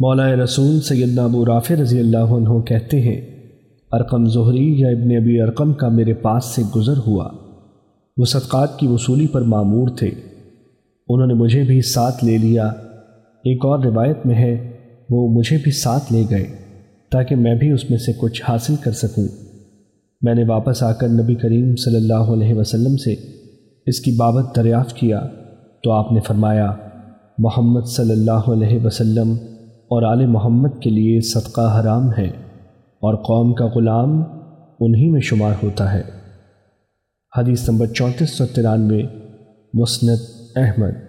مولا رسول سیدنا ابو رافع رضی اللہ عنہ کہتے ہیں، ارقم ظہری یا ابن ابی ارقم کا میرے پاس سے گزر ہوا۔ وہ صدقات کی وصولی پر معمور تھے۔ انہوں نے مجھے بھی ساتھ لے لیا۔ ایک اور روایت میں ہے، وہ مجھے بھی ساتھ لے گئے تاکہ میں بھی اس میں سے کچھ حاصل کر سکوں۔ میں نے واپس آ کر نبی کریم صلی اللہ علیہ وسلم سے اس کی بابت دریافت کیا تو آپ نے فرمایا، محمد صلی اللہ علیہ وسلم اور آل محمد کے لیے صدقہ حرام ہے اور قوم کا غلام انہی میں شمار ہوتا ہے۔ حدیث نمبر چونتیس سو ترانوے، مسند احمد۔